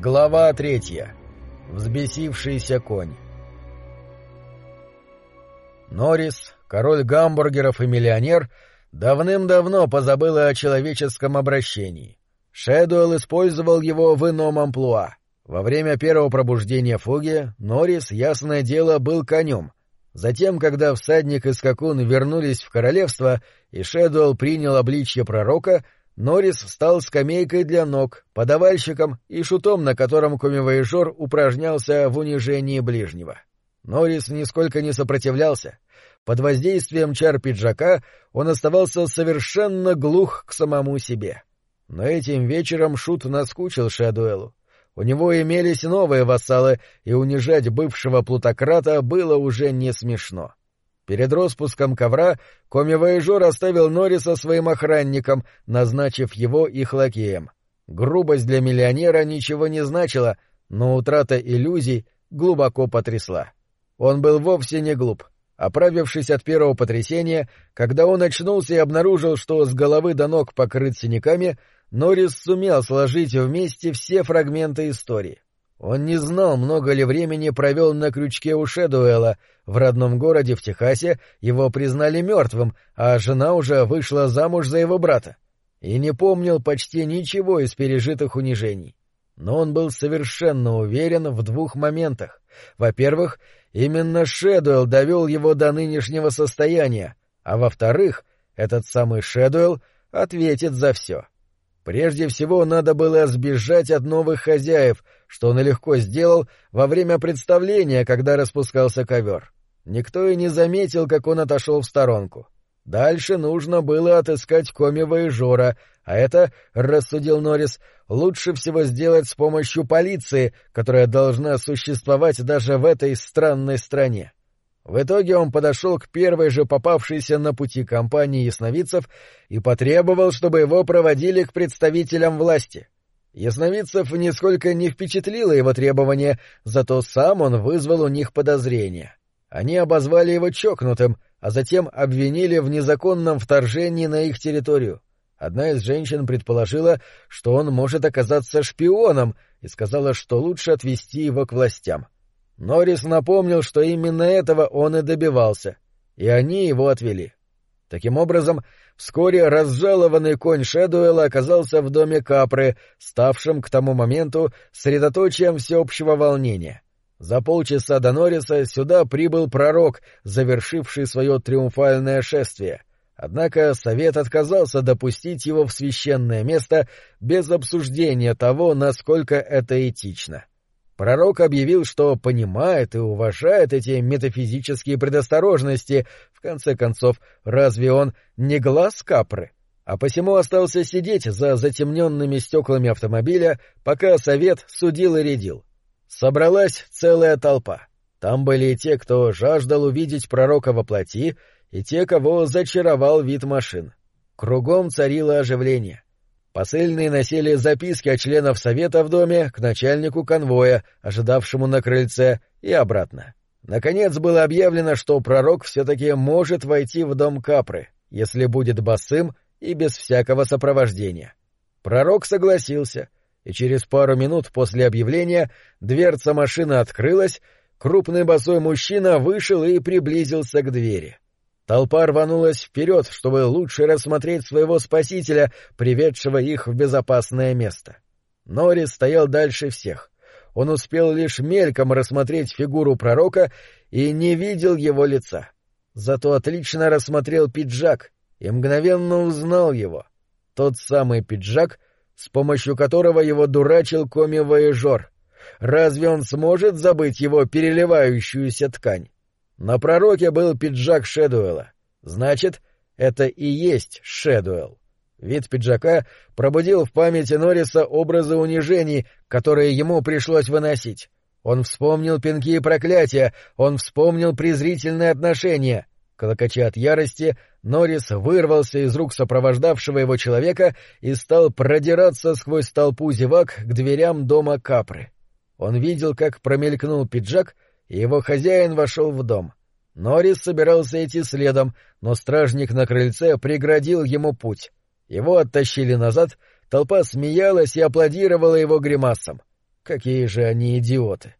Глава третья. Взбесившийся конь. Норрис, король гамбургеров и миллионер, давным-давно позабыл о человеческом обращении. Шэдуэлл использовал его в ином амплуа. Во время первого пробуждения фуги Норрис, ясное дело, был конем. Затем, когда всадник и скакун вернулись в королевство, и Шэдуэлл принял обличье пророка — Норрис стал скамейкой для ног, подавальщиком и шутом, на котором комивоежор упражнялся в унижении ближнего. Норрис нисколько не сопротивлялся. Под воздействием чар пиджака он оставался совершенно глух к самому себе. Но этим вечером шут наскучил Шадуэлу. У него имелись новые вассалы, и унижать бывшего плутократа было уже не смешно. Перед распуском ковра коми-воежор оставил Норриса своим охранником, назначив его их лакеем. Грубость для миллионера ничего не значила, но утрата иллюзий глубоко потрясла. Он был вовсе не глуп. Оправившись от первого потрясения, когда он очнулся и обнаружил, что с головы до ног покрыт синяками, Норрис сумел сложить вместе все фрагменты истории. Он не знал, много ли времени провел на крючке у Шэдуэла. В родном городе в Техасе его признали мертвым, а жена уже вышла замуж за его брата. И не помнил почти ничего из пережитых унижений. Но он был совершенно уверен в двух моментах. Во-первых, именно Шэдуэлл довел его до нынешнего состояния, а во-вторых, этот самый Шэдуэлл ответит за все. — Прежде всего надо было сбежать от новых хозяев, что он легко сделал во время представления, когда распускался ковер. Никто и не заметил, как он отошел в сторонку. Дальше нужно было отыскать Комива и Жора, а это, — рассудил Норрис, — лучше всего сделать с помощью полиции, которая должна существовать даже в этой странной стране. В итоге он подошел к первой же попавшейся на пути компании ясновидцев и потребовал, чтобы его проводили к представителям власти. Ясновидцев нисколько не впечатлило его требование, зато сам он вызвал у них подозрения. Они обозвали его чокнутым, а затем обвинили в незаконном вторжении на их территорию. Одна из женщин предположила, что он может оказаться шпионом, и сказала, что лучше отвести его к властям. — Норрис напомнил, что именно этого он и добивался, и они его отвели. Таким образом, вскоре разжалованный конь Шэдуэла оказался в доме Капры, ставшим к тому моменту средоточием всеобщего волнения. За полчаса до Норриса сюда прибыл пророк, завершивший свое триумфальное шествие. Однако совет отказался допустить его в священное место без обсуждения того, насколько это этично. — Пророк объявил, что понимает и уважает эти метафизические предосторожности. В конце концов, разве он не глаз капры? А посему остался сидеть за затемненными стеклами автомобиля, пока совет судил и рядил. Собралась целая толпа. Там были и те, кто жаждал увидеть пророка во плоти, и те, кого зачаровал вид машин. Кругом царило оживление. Посыльные носили записки от членов совета в доме к начальнику конвоя, ожидавшему на крыльце, и обратно. Наконец было объявлено, что пророк все-таки может войти в дом Капры, если будет босым и без всякого сопровождения. Пророк согласился, и через пару минут после объявления дверца машины открылась, крупный босой мужчина вышел и приблизился к двери. Толпа рванулась вперед, чтобы лучше рассмотреть своего спасителя, приведшего их в безопасное место. Норрис стоял дальше всех. Он успел лишь мельком рассмотреть фигуру пророка и не видел его лица. Зато отлично рассмотрел пиджак и мгновенно узнал его. Тот самый пиджак, с помощью которого его дурачил коми-воежор. Разве он сможет забыть его переливающуюся ткань? На пророке был пиджак Шэдуэла. Значит, это и есть Шэдуэлл. Вид пиджака пробудил в памяти Норриса образы унижений, которые ему пришлось выносить. Он вспомнил пинки и проклятия, он вспомнил презрительные отношения. Колокоча от ярости, Норрис вырвался из рук сопровождавшего его человека и стал продираться сквозь толпу зевак к дверям дома Капры. Он видел, как промелькнул пиджак — и его хозяин вошел в дом. Норрис собирался идти следом, но стражник на крыльце преградил ему путь. Его оттащили назад, толпа смеялась и аплодировала его гримасам. Какие же они идиоты!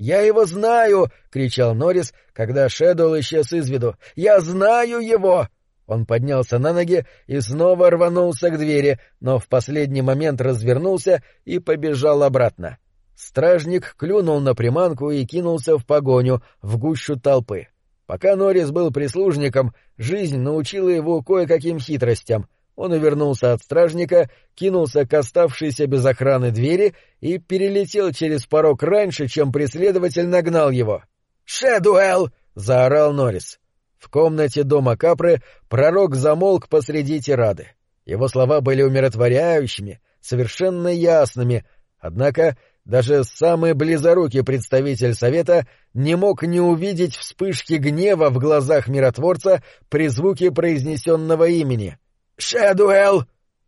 «Я его знаю!» — кричал Норрис, когда Шэдоу исчез из виду. «Я знаю его!» Он поднялся на ноги и снова рванулся к двери, но в последний момент развернулся и побежал обратно. Стражник клюнул на приманку и кинулся в погоню, в гущу толпы. Пока Норрис был прислужником, жизнь научила его кое-каким хитростям — он увернулся от стражника, кинулся к оставшейся без охраны двери и перелетел через порог раньше, чем преследователь нагнал его. «Шэдуэлл!» — заорал Норрис. В комнате дома Капры пророк замолк посреди тирады. Его слова были умиротворяющими, совершенно ясными, однако даже самый близорукий представитель Совета не мог не увидеть вспышки гнева в глазах миротворца при звуке произнесенного имени — «Шэдуэлл!»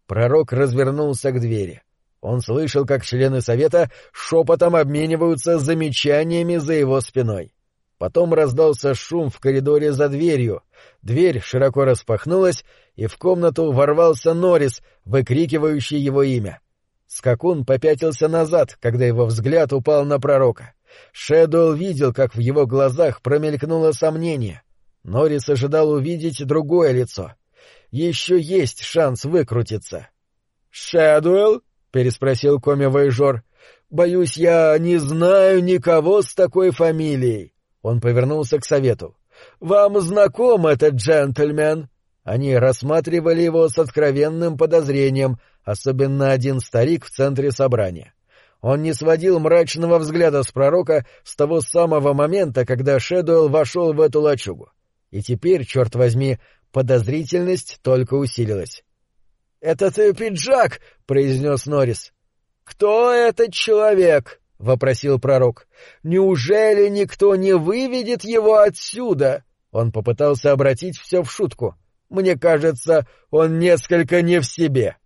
Пророк развернулся к двери. Он слышал, как члены совета шепотом обмениваются замечаниями за его спиной. Потом раздался шум в коридоре за дверью. Дверь широко распахнулась, и в комнату ворвался Норрис, выкрикивающий его имя. Скакун попятился назад, когда его взгляд упал на пророка. Шэдуэлл видел, как в его глазах промелькнуло сомнение. Норрис ожидал увидеть другое лицо — еще есть шанс выкрутиться. «Шэдуэлл?» — переспросил коми-воежор. «Боюсь, я не знаю никого с такой фамилией». Он повернулся к совету. «Вам знаком этот джентльмен?» Они рассматривали его с откровенным подозрением, особенно один старик в центре собрания. Он не сводил мрачного взгляда с пророка с того самого момента, когда Шэдуэлл вошел в эту лачугу. И теперь, черт возьми, Подозрительность только усилилась. — Это ты пиджак! — произнес Норрис. — Кто этот человек? — вопросил пророк. — Неужели никто не выведет его отсюда? Он попытался обратить все в шутку. Мне кажется, он несколько не в себе.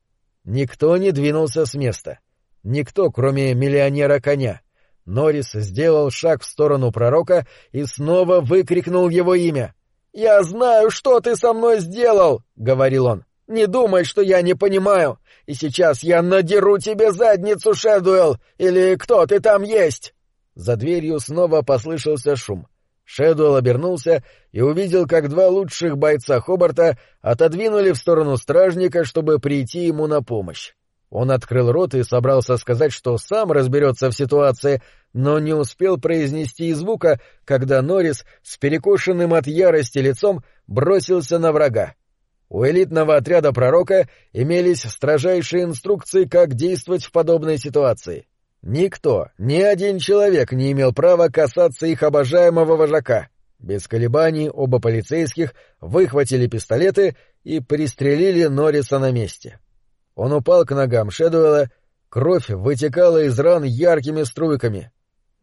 Никто не двинулся с места. Никто, кроме миллионера коня. Норрис сделал шаг в сторону пророка и снова выкрикнул его имя. «Я знаю, что ты со мной сделал!» — говорил он. «Не думай, что я не понимаю. И сейчас я надеру тебе задницу, Шэдуэлл, или кто ты там есть!» За дверью снова послышался шум. Шэдуэлл обернулся и увидел, как два лучших бойца Хобарта отодвинули в сторону стражника, чтобы прийти ему на помощь. Он открыл рот и собрался сказать, что сам разберется в ситуации, но не успел произнести и звука, когда Норрис с перекошенным от ярости лицом бросился на врага. У элитного отряда пророка имелись строжайшие инструкции, как действовать в подобной ситуации. Никто, ни один человек не имел права касаться их обожаемого вожака. Без колебаний оба полицейских выхватили пистолеты и пристрелили Норриса на месте. Он упал к ногам Шэдуэлла, кровь вытекала из ран яркими струйками.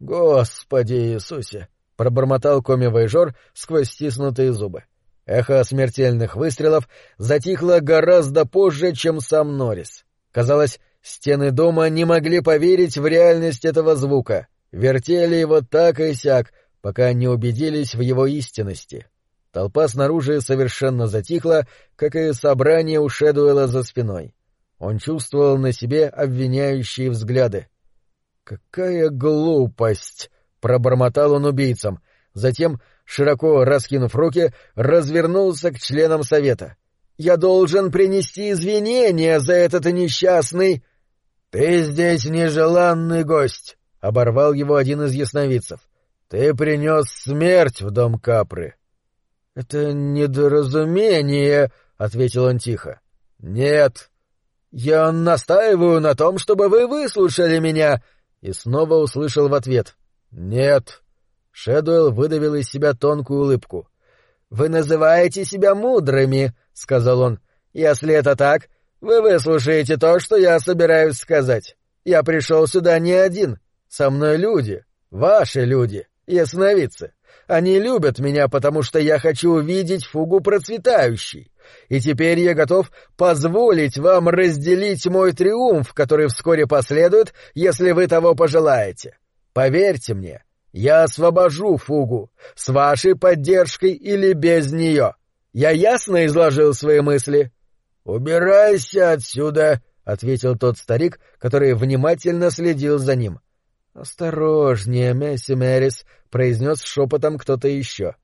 «Господи Иисусе!» — пробормотал коми-вайжор сквозь стиснутые зубы. Эхо смертельных выстрелов затихло гораздо позже, чем сам Норрис. Казалось, стены дома не могли поверить в реальность этого звука, вертели его так и сяк, пока не убедились в его истинности. Толпа снаружи совершенно затихла, как и собрание у Шэдуэла за спиной. Он чувствовал на себе обвиняющие взгляды. «Какая глупость!» — пробормотал он убийцам. Затем, широко раскинув руки, развернулся к членам совета. «Я должен принести извинения за этот несчастный...» «Ты здесь нежеланный гость!» — оборвал его один из ясновидцев. «Ты принес смерть в дом Капры». «Это недоразумение», — ответил он тихо. «Нет», «Я настаиваю на том, чтобы вы выслушали меня!» И снова услышал в ответ. «Нет». Шэдуэлл выдавил из себя тонкую улыбку. «Вы называете себя мудрыми», — сказал он. «Если это так, вы выслушаете то, что я собираюсь сказать. Я пришел сюда не один. Со мной люди, ваши люди, ясновидцы. Они любят меня, потому что я хочу увидеть фугу процветающей и теперь я готов позволить вам разделить мой триумф, который вскоре последует, если вы того пожелаете. Поверьте мне, я освобожу фугу, с вашей поддержкой или без нее. Я ясно изложил свои мысли? — Убирайся отсюда, — ответил тот старик, который внимательно следил за ним. —— Осторожнее, Месси Мэрис, — произнес шепотом кто-то еще. —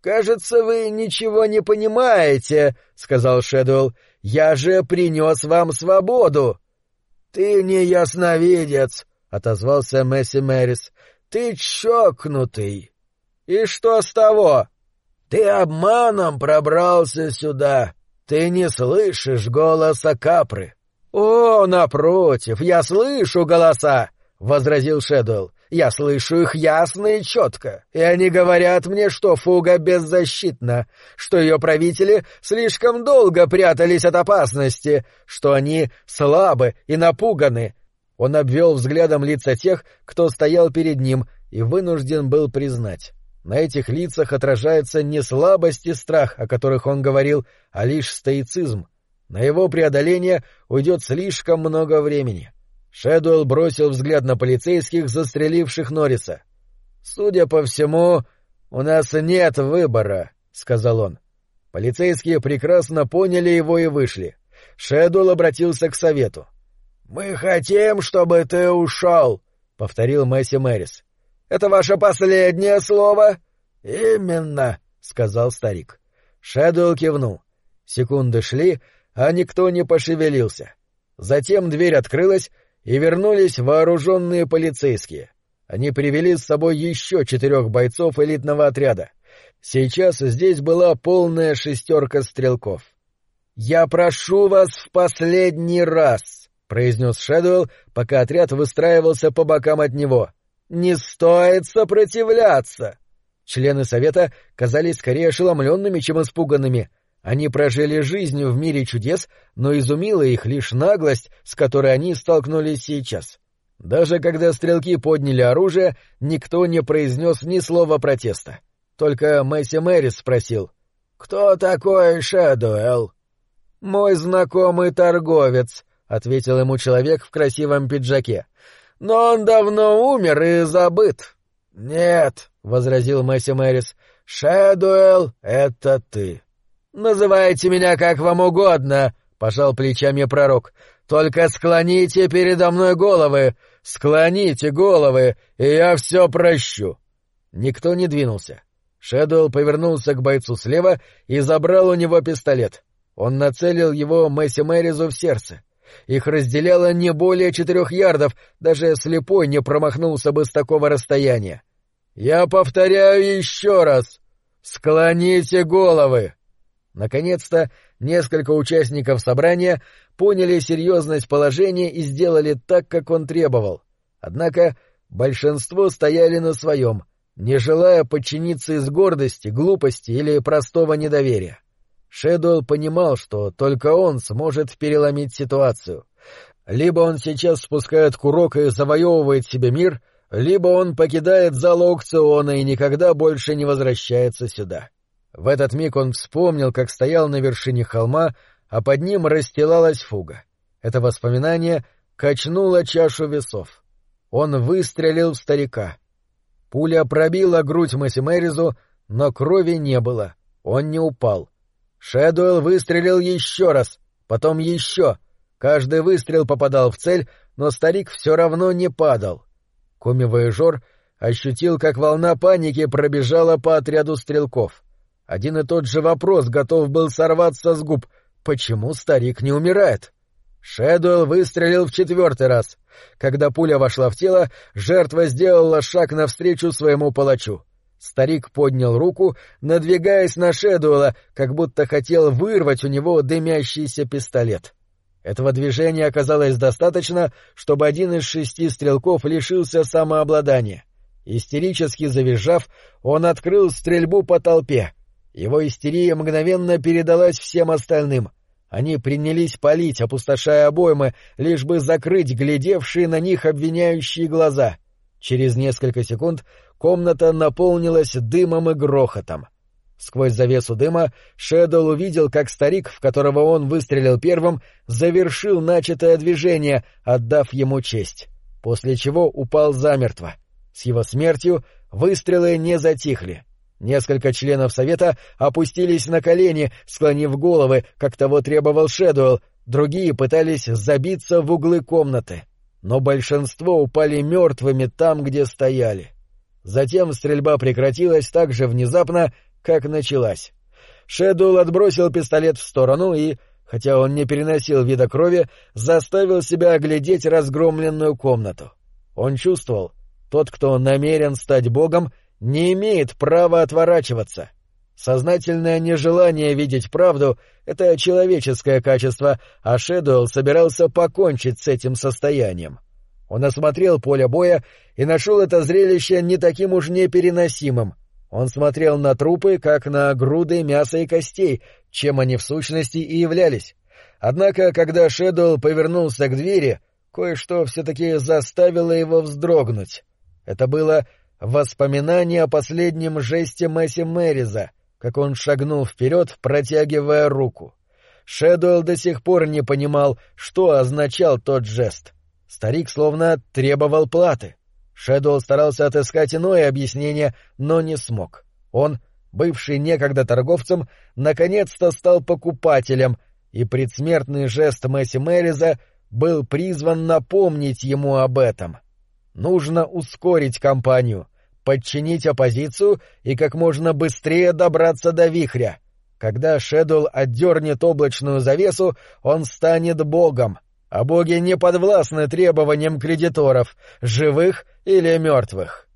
Кажется, вы ничего не понимаете, — сказал Шэдуэлл. — Я же принес вам свободу. — Ты не ясновидец, — отозвался Месси Мэрис. — Ты чокнутый. — И что с того? — Ты обманом пробрался сюда. Ты не слышишь голоса Капры. — О, напротив, я слышу голоса! — возразил Шэдуэлл. — Я слышу их ясно и четко, и они говорят мне, что фуга беззащитна, что ее правители слишком долго прятались от опасности, что они слабы и напуганы. Он обвел взглядом лица тех, кто стоял перед ним, и вынужден был признать. На этих лицах отражается не слабость и страх, о которых он говорил, а лишь стоицизм. На его преодоление уйдет слишком много времени. Шэдуэлл бросил взгляд на полицейских, застреливших Норриса. «Судя по всему, у нас нет выбора», — сказал он. Полицейские прекрасно поняли его и вышли. Шэдуэлл обратился к совету. «Мы хотим, чтобы ты ушел», — повторил Месси Мэрис. Это ваше последнее слово? Именно, сказал старик. Шэдуэлл кивнул. Секунды шли, а никто не пошевелился. Затем дверь открылась, и вернулись вооруженные полицейские. Они привели с собой еще четырех бойцов элитного отряда. Сейчас здесь была полная шестерка стрелков. «Я прошу вас в последний раз», — произнес Шэдуэлл, пока отряд выстраивался по бокам от него. Не стоит сопротивляться! Члены совета казались скорее ошеломленными, чем испуганными. Они прожили жизнь в мире чудес, но изумила их лишь наглость, с которой они столкнулись сейчас. Даже когда стрелки подняли оружие, никто не произнес ни слова протеста. Только Месси Мэрис спросил. «Кто такой Шэдуэлл?» «Мой знакомый торговец», — ответил ему человек в красивом пиджаке но он давно умер и забыт. — Нет, — возразил Месси Мэрис, — Шэдуэлл — это ты. — Называйте меня как вам угодно, — пожал плечами пророк. — Только склоните передо мной головы, склоните головы, и я все прощу. Никто не двинулся. Шэдуэлл повернулся к бойцу слева и забрал у него пистолет. Он нацелил его Месси Мэризу в сердце. Их разделяло не более четырех ярдов, даже слепой не промахнулся бы с такого расстояния. «Я повторяю еще раз! Склоните головы!» Наконец-то несколько участников собрания поняли серьезность положения и сделали так, как он требовал. Однако большинство стояли на своем, не желая подчиниться из гордости, глупости или простого недоверия. Шэдуэлл понимал, что только он сможет переломить ситуацию. Либо он сейчас спускает курок и завоевывает себе мир, либо он покидает зал аукциона и никогда больше не возвращается сюда. В этот миг он вспомнил, как стоял на вершине холма, а под ним расстилалась фуга. Это воспоминание качнуло чашу весов. Он выстрелил в старика. Пуля пробила грудь Мэсси Мэризу, но крови не было. Он не упал. Шэдуэлл выстрелил еще раз, потом еще. Каждый выстрел попадал в цель, но старик все равно не падал. Коми-воежор ощутил, как волна паники пробежала по отряду стрелков. Один и тот же вопрос готов был сорваться с губ. Почему старик не умирает? Шэдуэлл выстрелил в четвертый раз. Когда пуля вошла в тело, жертва сделала шаг навстречу своему палачу. Старик поднял руку, надвигаясь на Шэдуэла, как будто хотел вырвать у него дымящийся пистолет. Этого движения оказалось достаточно, чтобы один из шести стрелков лишился самообладания. Истерически завизжав, он открыл стрельбу по толпе. Его истерия мгновенно передалась всем остальным. Они принялись палить, опустошая обоймы, лишь бы закрыть глядевшие на них обвиняющие глаза. Через несколько секунд комната наполнилась дымом и грохотом. Сквозь завесу дыма Шэдоу увидел, как старик, в которого он выстрелил первым, завершил начатое движение, отдав ему честь, после чего упал замертво. С его смертью выстрелы не затихли. Несколько членов совета опустились на колени, склонив головы, как того требовал Шэдуэлл, другие пытались забиться в углы комнаты. но большинство упали мертвыми там, где стояли. Затем стрельба прекратилась так же внезапно, как началась. Шэдуэлл отбросил пистолет в сторону и, хотя он не переносил вида крови, заставил себя оглядеть разгромленную комнату. Он чувствовал, тот, кто намерен стать богом, не имеет права отворачиваться. Сознательное нежелание видеть правду — это человеческое качество, а Шэдуэлл собирался покончить с этим состоянием. Он осмотрел поле боя и нашел это зрелище не таким уж непереносимым. Он смотрел на трупы, как на груды мяса и костей, чем они в сущности и являлись. Однако, когда Шэдуэлл повернулся к двери, кое-что все-таки заставило его вздрогнуть. Это было воспоминание о последнем жесте Месси Мэриза — как он шагнул вперед, протягивая руку. Шэдуэлл до сих пор не понимал, что означал тот жест. Старик словно требовал платы. Шэдуэлл старался отыскать иное объяснение, но не смог. Он, бывший некогда торговцем, наконец-то стал покупателем, и предсмертный жест Месси Мэриза был призван напомнить ему об этом. Нужно ускорить кампанию — подчинить оппозицию и как можно быстрее добраться до вихря. Когда Шэдул отдернет облачную завесу, он станет богом, а боги не подвластны требованиям кредиторов, живых или мертвых.